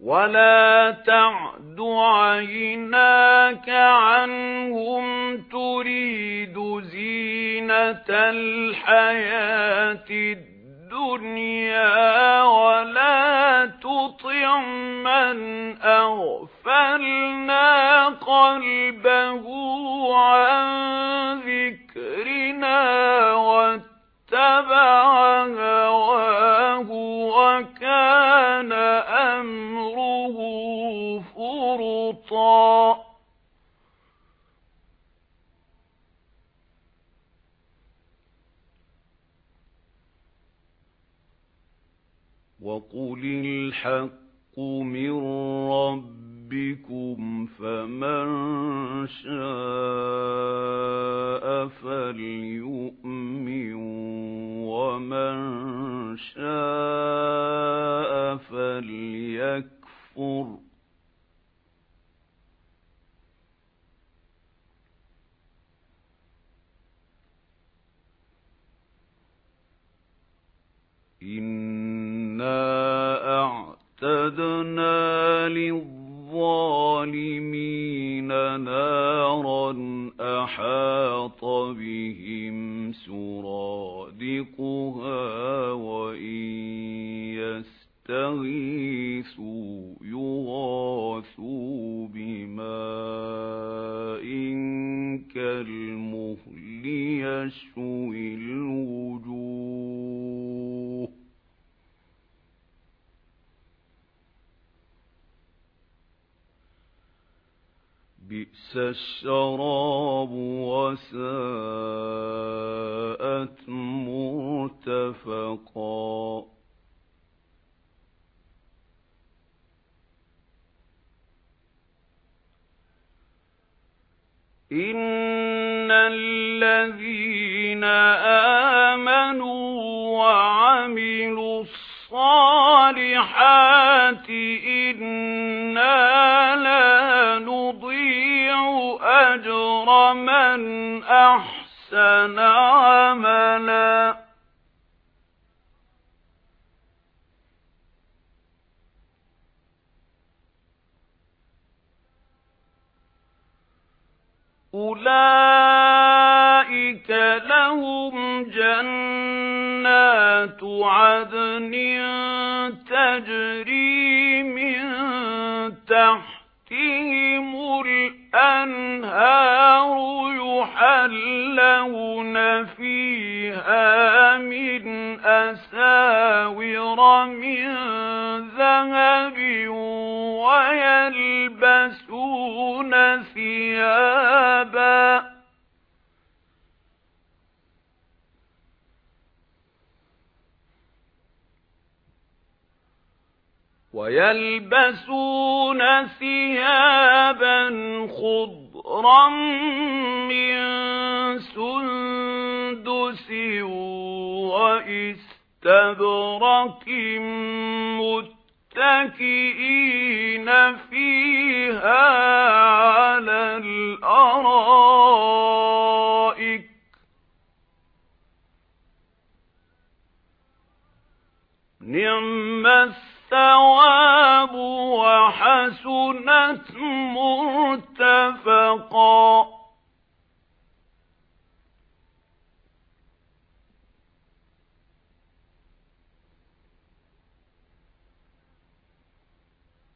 وَلَا تَعْدُ عَيْنَاكَ عَنْهُمْ تُرِيدُ زِينَةَ الْحَيَاةِ الدُّنْيَا وَلَا تُطِعْ مَنْ أَغْفَلْنَا قَلْبَهُ فُرُطًا وَقُلِ الْحَقُّ مِنْ رَبِّكُمْ فَمَنْ شَاءَ فَلْيُؤْمِنْ وَمَنْ شَاءَ فَلْيَكْفُرْ إِنَّا أَعْتَدْنَا لِلظَّالِمِينَ نَارًا أَحَاطَ بِهِمْ سُرَادِقُهَا وَإِنْ يَسْتَغِيثُوا بِئْسَ الشَّرَابُ وَسَاءَتْ مُرْتَفَقًا. إِنَّ الَّذِينَ آمَنُوا وَعَمِلُوا الصَّالِحَاتِ أَجْرَ مَنْ أَحْسَنَ عَمَلًا. أُولَئِكَ لَهُمْ جَنَّاتُ عَدْنٍ تَجْرِي يُحَلَّوْنَ فِيهَا مِنْ أَسَاوِرَ مِنْ ذَهَبٍ وَيَلْبَسُونَ ثِيَابًا وَيَلْبَسُونَ ثِيَابًا خُضْرًا مِنْ وَإِسْتَبْرَقٍ مُتَّكِئِينَ فِيهَا عَلَى الْأَرَائِكِ. نِعْمَ الثَّوَابُ وَحَسُنَتْ مُرْتَفَقًا.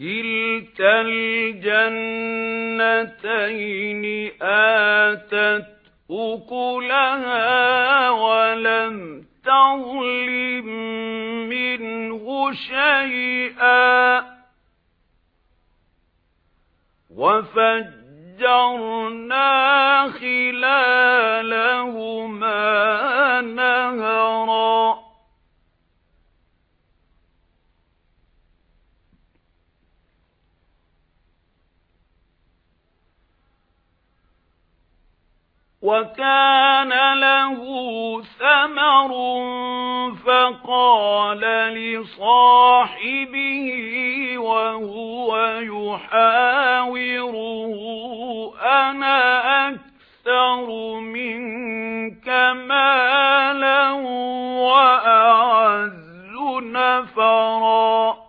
كِلْتَا الْجَنَّتَيْنِ آتَتْ أُكُلَهَا وَلَمْ تَظْلِم مِّنْهُ شَيْئًا. وَفَجَّرْنَا خِلَالَهُمَا نَهَرًا. وَكَانَ لَهُ ثَمَرٌ فَقَالَ لِصَاحِبِهِ وَهُوَ يُحَاوِرُهُ أَنَا أَكْثَرُ مِنكَ مَالًا وَأَعَزُّ نَفَرًا.